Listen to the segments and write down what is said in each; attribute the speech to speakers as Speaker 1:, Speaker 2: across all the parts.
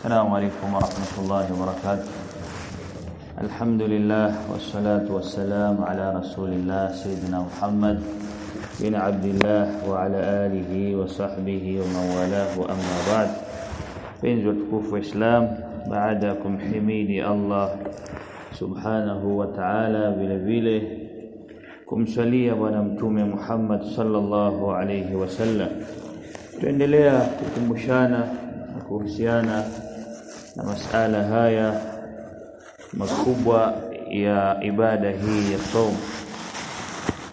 Speaker 1: السلام عليكم ورحمة الله وبركاته. الحمد لله والصلاة والسلام على رسول الله سيدنا محمد بن عبد الله وعلى آله وصحبه ومن والاه أما بعد. فإنزل تكوف إسلام بعدكم حميدي الله سبحانه وتعالى بلبيله كم سلي ونمتوم محمد صلى الله عليه وسلم تندليا كم شانا كم سيانا masala haya makubwa ya ibada hii ya saum.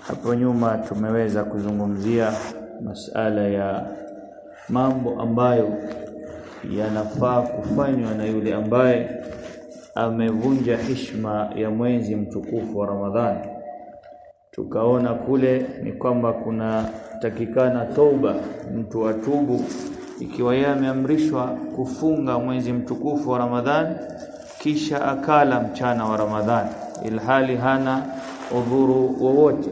Speaker 1: Hapo nyuma tumeweza kuzungumzia masala ya mambo ambayo yanafaa kufanywa na yule ambaye amevunja heshima ya mwezi mtukufu wa Ramadhani. Tukaona kule ni kwamba kuna takikana toba mtu atubu ikiwa yeye ameamrishwa kufunga mwezi mtukufu wa Ramadhani kisha akala mchana wa Ramadhani ilhali hana udhuru wowote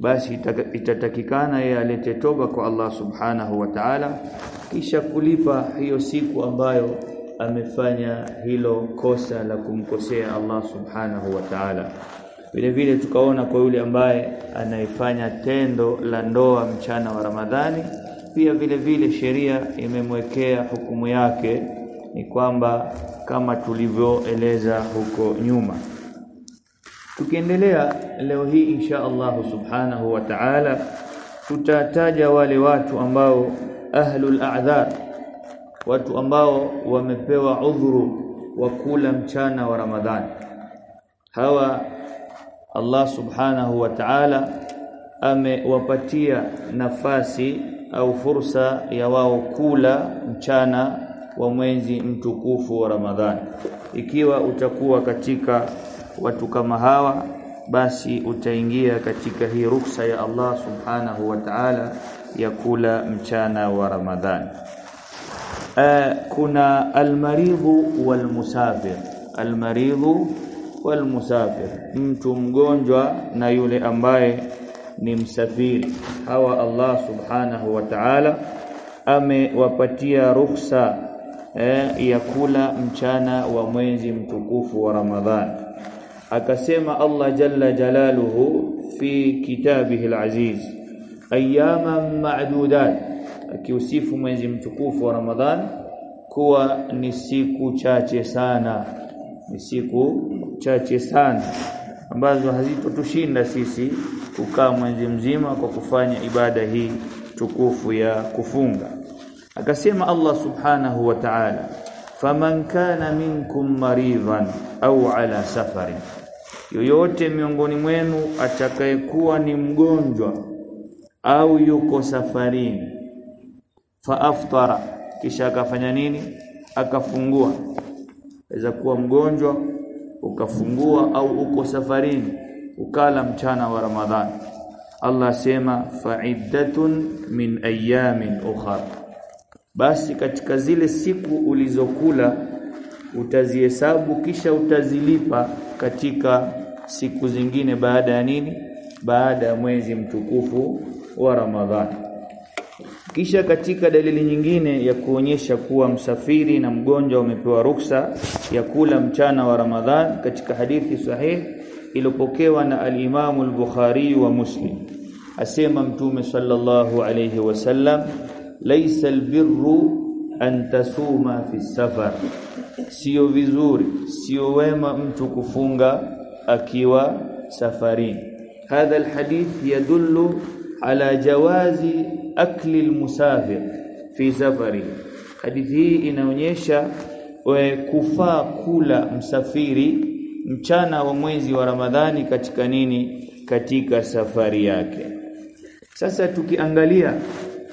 Speaker 1: basi itatakikana yeye alete toba kwa Allah subhanahu wa ta'ala kisha kulipa hiyo siku ambayo amefanya hilo kosa la kumkosea Allah subhanahu wa ta'ala. Vile vile tukaona kwa yule ambaye anaifanya tendo la ndoa mchana wa Ramadhani pia vile vile sheria imemwekea hukumu yake ni kwamba kama tulivyoeleza huko nyuma. Tukiendelea leo hii insha Allah subhanahu wa ta'ala tutataja wale watu ambao ahlul a'dhar watu ambao wamepewa udhuru wa kula mchana wa Ramadhani hawa Allah subhanahu wa ta'ala amewapatia nafasi au fursa ya wao kula mchana wa mwezi mtukufu wa Ramadhani. Ikiwa utakuwa katika watu kama hawa basi utaingia katika hii ruksa ya Allah subhanahu wa ta'ala ya kula mchana wa Ramadhani. Uh, kuna almaridhu walmusafir. Almaridhu walmusafir. Mtu mgonjwa na yule ambaye ni msafiri. Hawa Allah subhanahu wa ta'ala amewapatia ruhusa eh, ya kula mchana wa mwezi mtukufu wa Ramadhani akasema Allah jalla jalaluhu fi kitabihi alaziz ayyaman ma'dudat akiusifu mwezi mtukufu wa Ramadhani kuwa ni siku chache sana ni siku chache sana ambazo hazitotushinda sisi kukaa mwezi mzima kwa kufanya ibada hii tukufu ya kufunga. Akasema Allah subhanahu wa ta'ala faman kana minkum maridhan au ala safari yoyote miongoni mwenu atakayekuwa ni mgonjwa au yuko safarini fa aftara kisha akafanya nini? Akafungua. Aweza kuwa mgonjwa ukafungua au uko safarini ukala mchana wa Ramadhani Allah sema fa'iddatun min ayamin ukhra basi katika zile siku ulizokula utazihesabu kisha utazilipa katika siku zingine baada ya nini? Baada ya mwezi mtukufu wa Ramadhani kisha katika dalili nyingine ya kuonyesha kuwa msafiri na mgonjwa umepewa ruksa ya kula mchana wa Ramadhan katika hadithi sahih iliyopokewa na al-Imam al-Bukhari wa Muslim. Asema mtume sallallahu alayhi wasallam laisa albirru an tasuma fi safar. Sio vizuri sio wema mtu kufunga akiwa safarini. Hadha alhadith yadullu ala jawazi akli almusafir fi safari hadithi hii inaonyesha kufaa kula msafiri mchana wa mwezi wa Ramadhani katika nini? Katika safari yake. Sasa tukiangalia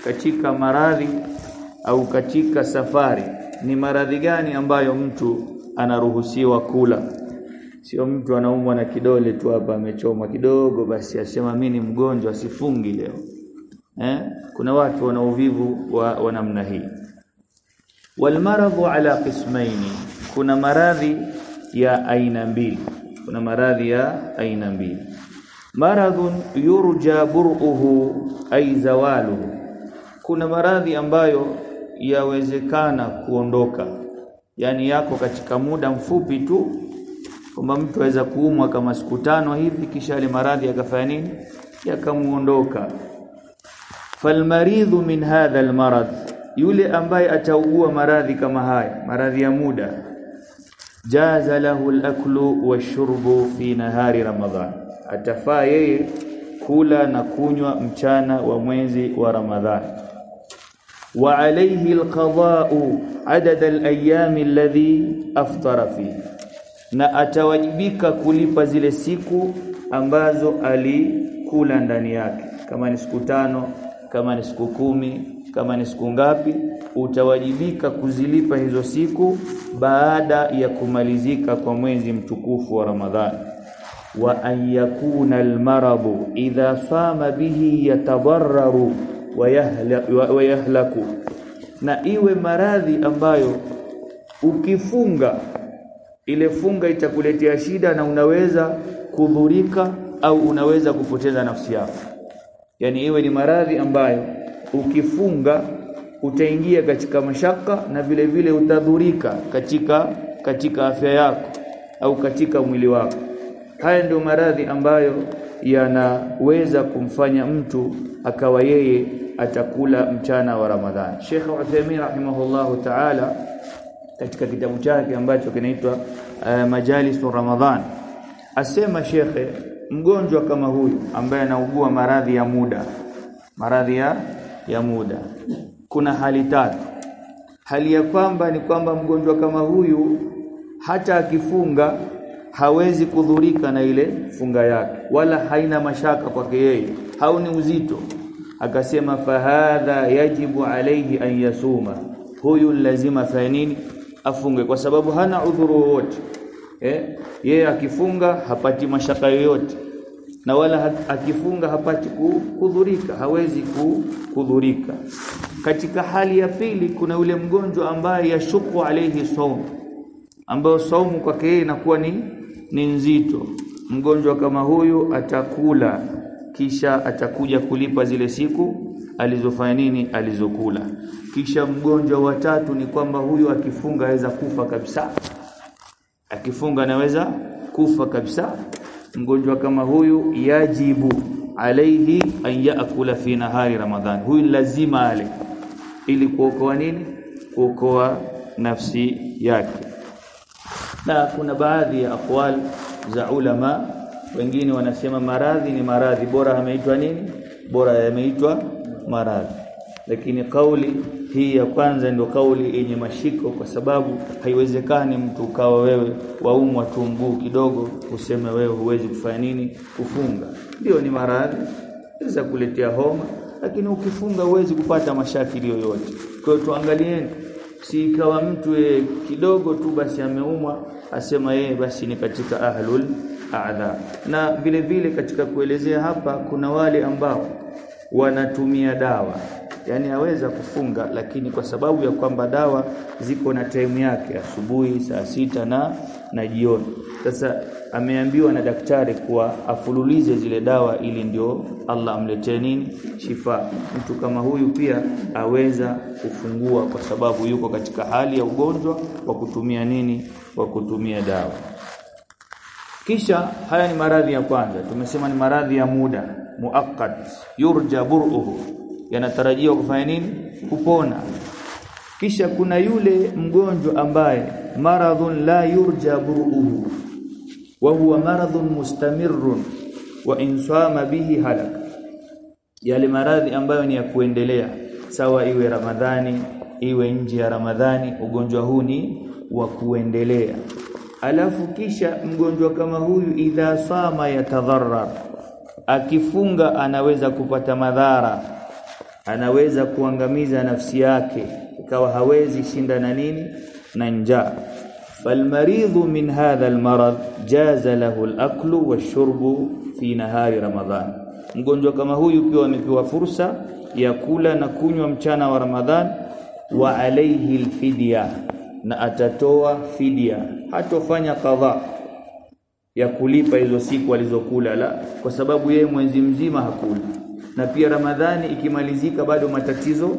Speaker 1: katika maradhi au katika safari ni maradhi gani ambayo mtu anaruhusiwa kula? Sio mtu anaumwa na kidole tu hapa amechoma kidogo basi asema mimi ni mgonjwa sifungi leo eh? Kuna watu wana uvivu wa, wa namna hii. Walmaradhu ala qismaini. Kuna maradhi ya aina mbili. Kuna maradhi ya aina mbili. Maradhun yurja bur'uhu ay zawaluhu. Kuna maradhi ambayo yawezekana kuondoka. Yani yako katika muda mfupi tu. Kwamba mtu aweza kuumwa kama siku tano hivi kisha ile maradhi yakafanya nini? Yakamuondoka falmaridhu min hadha almarad. Yule ambaye ataugua maradhi kama haya maradhi ya muda. Jaza lahu alaklu washurbu fi nahari ramadhan atafaa yeye kula na kunywa mchana wa mwezi wa ramadhan wa alayhi alqada'u adad alayam alladhi aftara fi. Na atawajibika kulipa zile siku ambazo alikula ndani yake. Kama ni siku tano kama ni siku kumi kama ni siku ngapi utawajibika kuzilipa hizo siku baada ya kumalizika kwa mwezi mtukufu wa Ramadhani. Wa an yakuna almaradu idha sama bihi yatabarraru wa yahlaku. Na iwe maradhi ambayo ukifunga ile funga itakuletea shida na unaweza kudhurika au unaweza kupoteza nafsi yako yani iwe ni maradhi ambayo ukifunga utaingia katika mashaka na vile vile utadhurika katika katika afya yako au katika mwili wako. Haya ndio maradhi ambayo yanaweza kumfanya mtu akawa yeye atakula mchana wa Ramadhani. Sheikh Uthaymeen rahimahullahu ta'ala katika kitabu chake ambacho kinaitwa uh, Majalisu Ramadhan asema shekhe mgonjwa kama huyu ambaye anaugua maradhi ya muda. Maradhi ya, ya muda. Kuna hali tatu. Hali ya kwamba ni kwamba mgonjwa kama huyu hata akifunga hawezi kudhurika na ile funga yake wala haina mashaka kwake yeye. Hauni uzito. Akasema fahadha yajibu alayhi an yasuma. Huyu lazima fanye nini? Afunge kwa sababu hana udhuru wowote eh? Yeye akifunga hapati mashaka yoyote. Na wala akifunga hapati kudhurika. Hawezi kudhurika. Katika hali ya pili kuna yule mgonjwa ambaye yashuku alayhi saum ambayo saumu kwake yeye inakuwa ni ni nzito. Mgonjwa kama huyu atakula. Kisha atakuja kulipa zile siku alizofanya nini? Alizokula. Kisha mgonjwa wa tatu ni kwamba huyu akifunga aweza kufa kabisa akifunga anaweza kufa kabisa. Mgonjwa kama huyu yajibu alaihi an yaakula fi nahari ramadhan. Huyu lazima ale. Ili kuokoa nini? Kuokoa nafsi yake. Na kuna baadhi ya aqwal za ulama wengine wanasema maradhi ni maradhi. Bora yameitwa nini? Bora yameitwa maradhi lakini kauli hii ya kwanza ndio kauli yenye mashiko kwa sababu haiwezekani mtu ukawa wewe waumwa tu mguu kidogo useme wewe huwezi kufanya nini kufunga. Ndio ni maradhi za kuletea homa lakini ukifunga huwezi kupata mashakili yoyote kwa hiyo tuangalieni si ikawa mtu e kidogo tu basi ameumwa asema yeye basi ni katika ahlul a'dha. Na vile vile katika kuelezea hapa kuna wale ambao wanatumia dawa yani aweza kufunga lakini kwa sababu ya kwamba dawa ziko na time yake asubuhi saa sita na na jioni. Sasa ameambiwa na daktari kuwa afululize zile dawa ili ndio Allah amletee nini? Shifa mtu kama huyu pia aweza kufungua kwa sababu yuko katika hali ya ugonjwa wa kutumia nini? Wa kutumia dawa. Kisha haya ni maradhi ya kwanza. Tumesema ni maradhi ya muda. Muakkad. Yurja bur'uhu yanatarajiwa kufanya nini? Kupona. Kisha kuna yule mgonjwa ambaye maradhun la yurja bur'uhu wa huwa maradhun mustamirrun wa insama bihi halak. Yale maradhi ambayo ni ya kuendelea sawa iwe ramadhani iwe nje ya ramadhani ugonjwa huu ni wa kuendelea. Alafu kisha mgonjwa kama huyu idha sama yatadharrar akifunga anaweza kupata madhara anaweza kuangamiza nafsi yake ikawa hawezi shinda na nini? Na njaa. Falmaridhu min hadha almarad jaza lahu alaklu washurbu fi nahari ramadhan. Mgonjwa kama huyu pia amepewa fursa ya kula na kunywa mchana wa ramadhan wa alayhi alfidya na atatoa fidia hatofanya kadha ya kulipa hizo siku alizokula la kwa sababu yeye mwezi mzima hakula na pia Ramadhani ikimalizika bado matatizo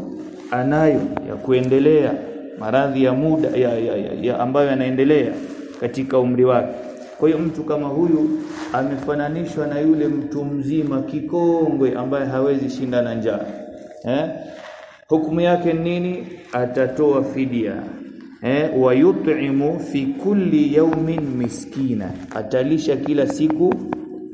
Speaker 1: anayo ya kuendelea maradhi ya muda ya, ya, ya, ya ambayo yanaendelea katika umri wake. Kwa hiyo mtu kama huyu amefananishwa na yule mtu mzima kikongwe ambaye hawezi shinda na njaa eh? Hukumu yake nini? Atatoa fidia eh? Wa yut'imu fi kulli yawmin miskina. Atalisha kila siku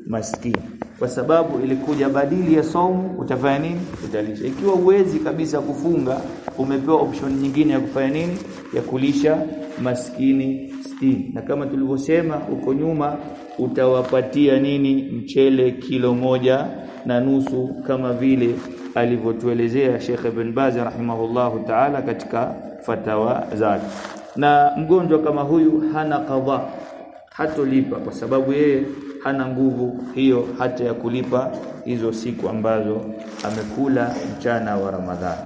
Speaker 1: maskini kwa sababu ilikuja badili ya somu, utafanya nini? Utalisha. Ikiwa uwezi kabisa kufunga umepewa option nyingine ya kufanya nini? Ya kulisha maskini sitini. Na kama tulivyosema huko nyuma utawapatia nini? Mchele kilo moja na nusu kama vile alivyotuelezea Sheikh Ibn Baz rahimahullahu ta'ala katika fatawa zake. Na mgonjwa kama huyu hana qadha hatolipa kwa sababu yeye hana nguvu hiyo hata ya kulipa hizo siku ambazo amekula mchana wa Ramadhani.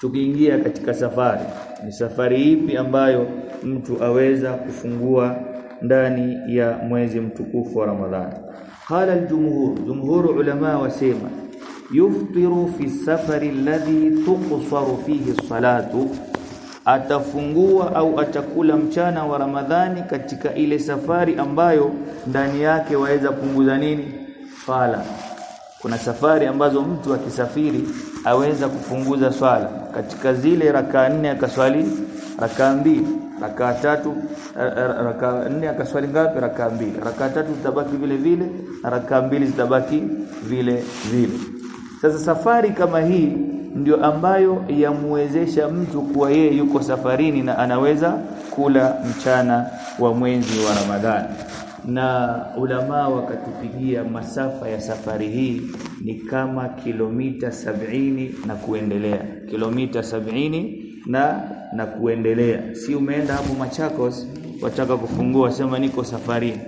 Speaker 1: Tukiingia katika safari ni safari ipi ambayo mtu aweza kufungua ndani ya mwezi mtukufu wa Ramadhani? Qala al-jumhur jumhur ulama wasema yuftiru fi safari alladhi tuqsaru fihi salatu atafungua au atakula mchana wa Ramadhani katika ile safari ambayo ndani yake waweza punguza nini? Swala. Kuna safari ambazo mtu akisafiri aweza kupunguza swala. Katika zile rakaa nne akaswali rakaa mbili raka tatu raka nne akaswali ngapi? Rakaa mbili. Rakaa tatu zitabaki vile vile na raka mbili zitabaki vile vile. Sasa safari kama hii ndio ambayo yamwezesha mtu kuwa yeye yuko safarini na anaweza kula mchana wa mwezi wa Ramadhani. Na ulama wakatupigia masafa ya safari hii ni kama kilomita sabiini na kuendelea. Kilomita sabiini na na kuendelea. Si umeenda hapo Machakos wataka kufungua sema niko safarini.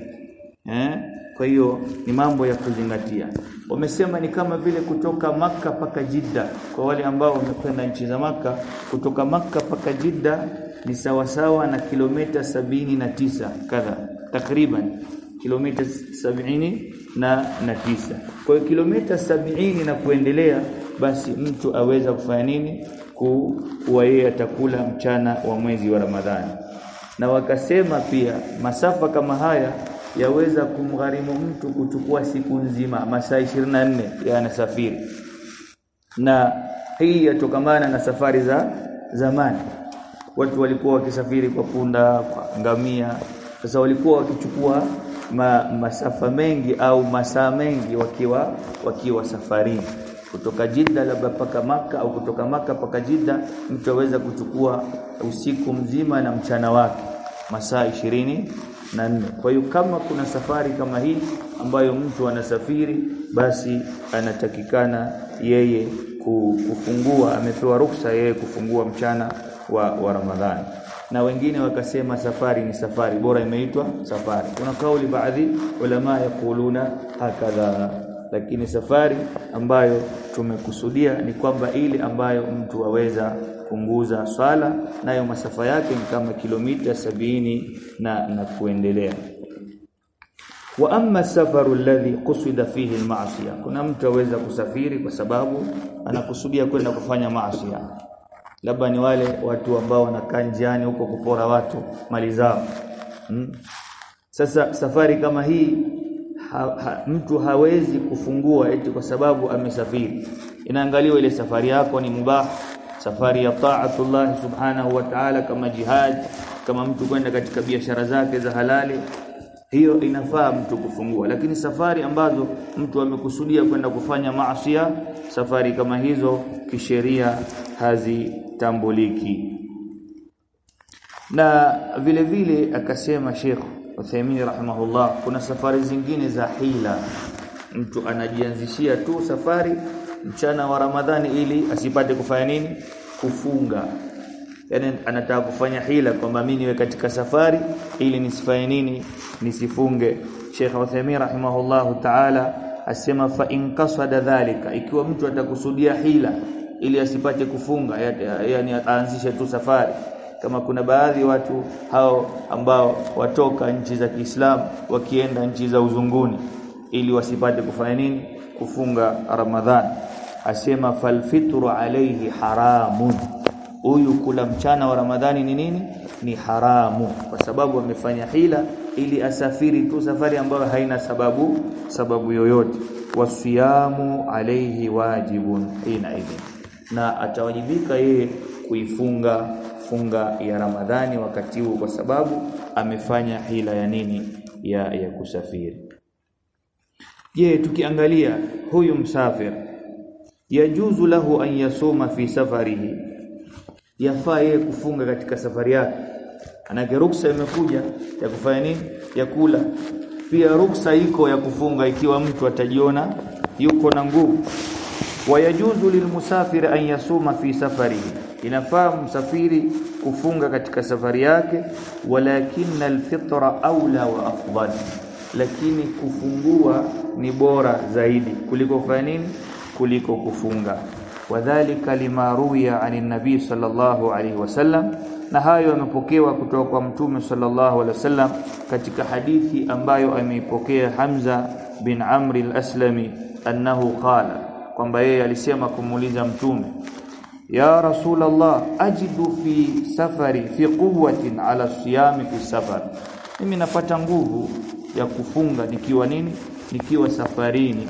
Speaker 1: Eh kwa hiyo ni mambo ya kuzingatia. Wamesema ni kama vile kutoka maka paka Jidda. Kwa wale ambao wamekwenda nchi za maka kutoka maka paka Jidda ni sawasawa na kilomita sabini na tisa kadha takriban kilomita sabini na na tisa. Kwa hiyo kilomita sabini na kuendelea basi mtu aweza kufanya nini? Kuwa yeye atakula mchana wa mwezi wa Ramadhani. Na wakasema pia masafa kama haya yaweza kumgharimu mtu kuchukua siku nzima masaa 24 yanasafiri na hii yatokamana na safari za zamani. Watu walikuwa wakisafiri kwa punda kwa ngamia. Sasa walikuwa wakichukua ma, masafa mengi au masaa mengi wakiwa wakiwa safarini. Kutoka jida labda paka maka au kutoka maka paka jida mtu aweza kuchukua usiku mzima na mchana wake masaa ishirini na nne. Kwa hiyo kama kuna safari kama hii ambayo mtu anasafiri basi anatakikana yeye kufungua amepewa ruksa yeye kufungua mchana wa, wa Ramadhani. Na wengine wakasema safari ni safari. Bora imeitwa safari. Kuna kauli baadhi ulama yakuluna hakadha lakini safari ambayo tumekusudia ni kwamba ile ambayo mtu aweza punguza swala nayo masafa yake ni kama kilomita sabini na, na kuendelea. Wa amma safaru alladhi qusida fihi almaasiya kuna mtu aweza kusafiri kwa sababu anakusudia kwenda kufanya maasi labda ni wale watu ambao wanakaa njiani huko kupora watu mali zao. Hmm? sasa safari kama hii ha, ha, mtu hawezi kufungua eti kwa sababu amesafiri. Inaangaliwa ile safari yako ni mubah safari ya taatullah subhanahu wa ta'ala kama jihad kama mtu kwenda katika biashara zake za halali hiyo inafaa mtu kufungua. Lakini safari ambazo mtu amekusudia kwenda kufanya maasiya safari kama hizo kisheria hazitambuliki. Na vile vile akasema Sheikh Uthaymeen rahimahullah kuna safari zingine za hila. Mtu anajianzishia tu safari mchana wa Ramadhani ili asipate kufanya nini? Kufunga. Yani anataka kufanya hila kwamba mimi niwe katika safari ili nisifanye nini? Nisifunge. Sheikh Uthaymeen rahimahullahu ta'ala asema fa in qasada dhalika ikiwa mtu atakusudia hila ili asipate kufunga yani aanzishe tu safari kama kuna baadhi watu hao ambao watoka nchi za Kiislamu wakienda nchi za uzunguni ili wasipate kufanya nini? Kufunga Ramadhani asema falfitru alayhi haramun. Huyu kula mchana wa Ramadhani ni nini? Ni haramu. Kwa sababu amefanya hila ili asafiri tu safari ambayo haina sababu sababu yoyote. Wasiamu alayhi wajibun ina idhin. Na atawajibika yeye kuifunga funga ya Ramadhani wakati huu kwa sababu amefanya hila ya nini? Ya ya kusafiri. Je tukiangalia huyu msafir yajuzu lahu an yasuma fi safarihi? Yafaa yeye kufunga katika safari yake. Anake ruksa imekuja ya kufanya nini? Ya kula. Pia ruksa iko ya kufunga ikiwa mtu atajiona yuko na nguvu. Wayajuzu lilmusafiri an yasuma fi safarihi inafaa msafiri kufunga katika safari yake walakinna alfitra aula wa afdal. Lakini kufungua ni bora zaidi kuliko kufanya nini? Kuliko kufunga. Wadhālika lima ruwiya anin nabii sallallahu alaihi wasallam na hayo yamepokewa kutoka kwa mtume sallallahu alaihi wasallam katika hadithi ambayo ameipokea Hamza bin Amr al-Aslami annahu qala kwamba yeye alisema kumuuliza mtume ya rasul Allah ajidu fi safari fi quwwatin ala siyami fi safar. Mimi napata nguvu ya kufunga nikiwa nini? Nikiwa safarini.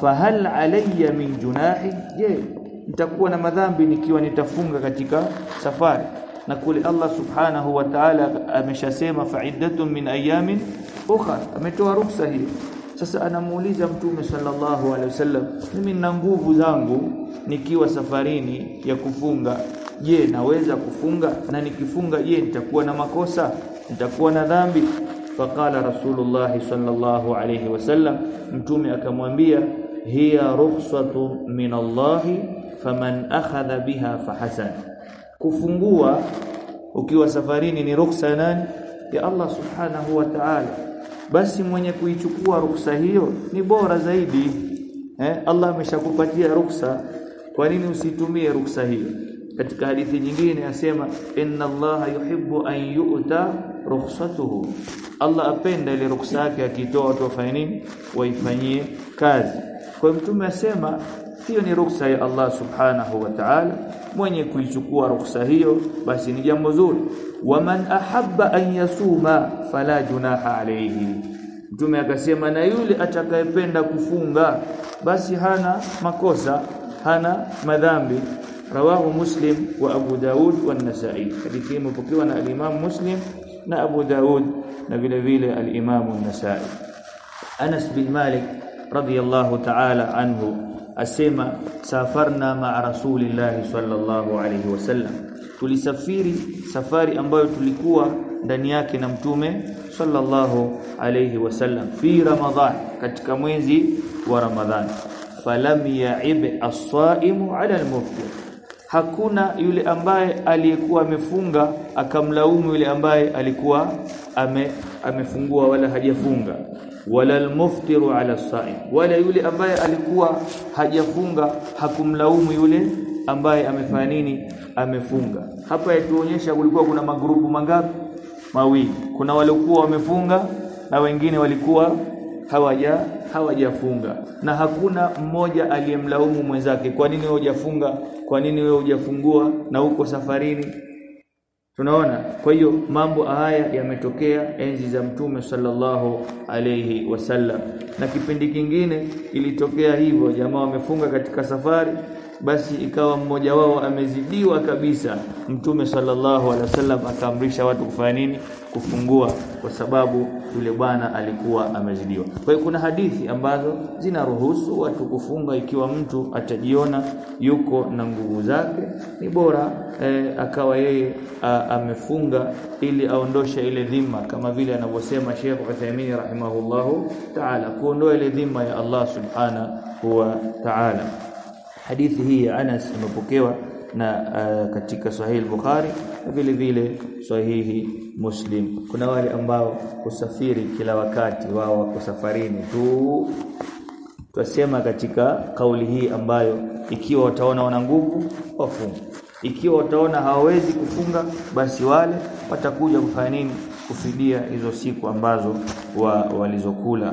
Speaker 1: Fahal alayya min junahi? Je nitakuwa na madhambi nikiwa nitafunga katika safari? Na kule Allah subhanahu wa ta'ala ameshasema fa'iddatun min ayamin ukhra. Ametoa ruksa hii sasa anamuuliza mtume sallallahu alaihi wasallam mimi na nguvu zangu nikiwa safarini ya kufunga. Je naweza kufunga? Na nikifunga je nitakuwa na makosa? Nitakuwa na dhambi? Faqala rasulullah sallallahu alaihi wasallam mtume akamwambia hiya rukhsatu min Allah faman akhadha biha fahasan. Kufungua ukiwa safarini ni ruksa nani? Ya Allah subhanahu wa ta'ala basi mwenye kuichukua ruksa hiyo ni bora zaidi. Eh Allah ameshakupatia ruksa. Kwa nini usitumie ruksa hiyo? Katika hadithi nyingine asema inna Allah yuhibbu an yu'ta rukhsatuhu. Allah apenda ile ruksa yake akitoa watu wafanye nini? Waifanyie kazi. Kwa mtume asema hiyo ni ruksa ya Allah subhanahu wa ta'ala. Mwenye kuichukua ruksa hiyo basi ni jambo zuri. Waman ahabba an yasuma fala junaha alayhi. Mtume akasema na yule atakayependa kufunga basi hana makosa hana madhambi. Rawahu muslim wa abu daud wa an-nasa'i. Hadithi imepokewa na al-imam muslim na abu daud na vile vile al-imam an-nasa'i. Anas bin Malik radiyallahu ta'ala anhu asema safarna ma'a rasulillahi sallallahu alayhi wasallam tulisafiri safari ambayo tulikuwa ndani yake na mtume sallallahu alayhi wasallam fi ramadhan katika mwezi wa ramadhani falam ya'ib as-sa'imu 'ala al-muftir hakuna yule ambaye aliyekuwa amefunga akamlaumu yule ambaye alikuwa ame, amefungua wala hajafunga. Wala almuftiru ala saim wala yule ambaye alikuwa hajafunga hakumlaumu yule ambaye amefanya nini? Amefunga. Hapa yatuonyesha kulikuwa kuna magrupu mangapi? Mawili. Kuna waliokuwa wamefunga na wengine walikuwa hawaja hawajafunga. Na hakuna mmoja aliyemlaumu mwenzake. Kwa nini wewe hujafunga? Kwa nini wewe hujafungua na uko safarini? Tunaona. Kwa hiyo mambo haya yametokea enzi za mtume sallallahu alayhi wasallam. Na kipindi kingine ilitokea hivyo jamaa wamefunga katika safari basi ikawa mmoja wao amezidiwa kabisa. Mtume sallallahu alaihi wasallam akaamrisha watu kufanya nini? Kufungua kwa sababu yule bwana alikuwa amezidiwa. Kwa hiyo kuna hadithi ambazo zinaruhusu watu kufunga ikiwa mtu atajiona yuko na nguvu zake. Ni bora e, akawa yeye amefunga ili aondoshe ile dhima kama vile anavyosema Sheikh Uthaymeen rahimahullahu ta'ala kuondoa ile dhima ya Allah subhanahu wa ta'ala hadithi hii ya Anas imepokewa na uh, katika sahihi al-Bukhari na vile vile sahihi Muslim. Kuna wale ambao kusafiri kila wakati wao wako safarini tu. Twasema katika kauli hii ambayo ikiwa wataona wana nguvu wafunge. Ikiwa wataona hawawezi kufunga basi wale watakuja kufanya nini? Kufidia hizo siku ambazo wa, walizokula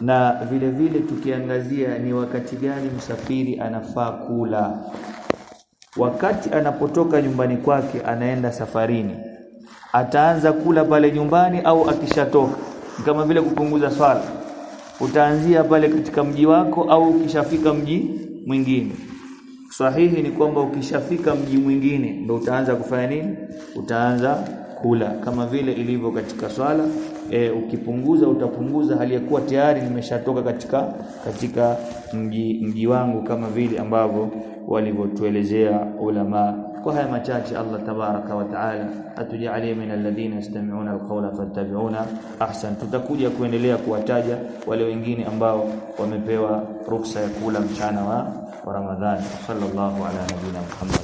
Speaker 1: na vile vile tukiangazia ni wakati gani msafiri anafaa kula. Wakati anapotoka nyumbani kwake anaenda safarini. Ataanza kula pale nyumbani au akishatoka? Kama vile kupunguza swala. Utaanzia pale katika mji wako au ukishafika mji mwingine? Sahihi ni kwamba ukishafika mji mwingine ndio utaanza kufanya nini? Utaanza kula kama vile ilivyo katika swala e, ukipunguza utapunguza hali ya kuwa tayari nimeshatoka katika katika mji mji wangu kama vile ambavyo walivyotuelezea ulama. Kwa haya machache Allah tabaraka wa taala atujalie min alladhina yastami'una alqawla fattabi'una ahsan. Tutakuja kuendelea kuwataja wale wengine ambao wamepewa ruksa ya kula mchana wa, wa Ramadhani. Sallallahu ala nabina Muhammad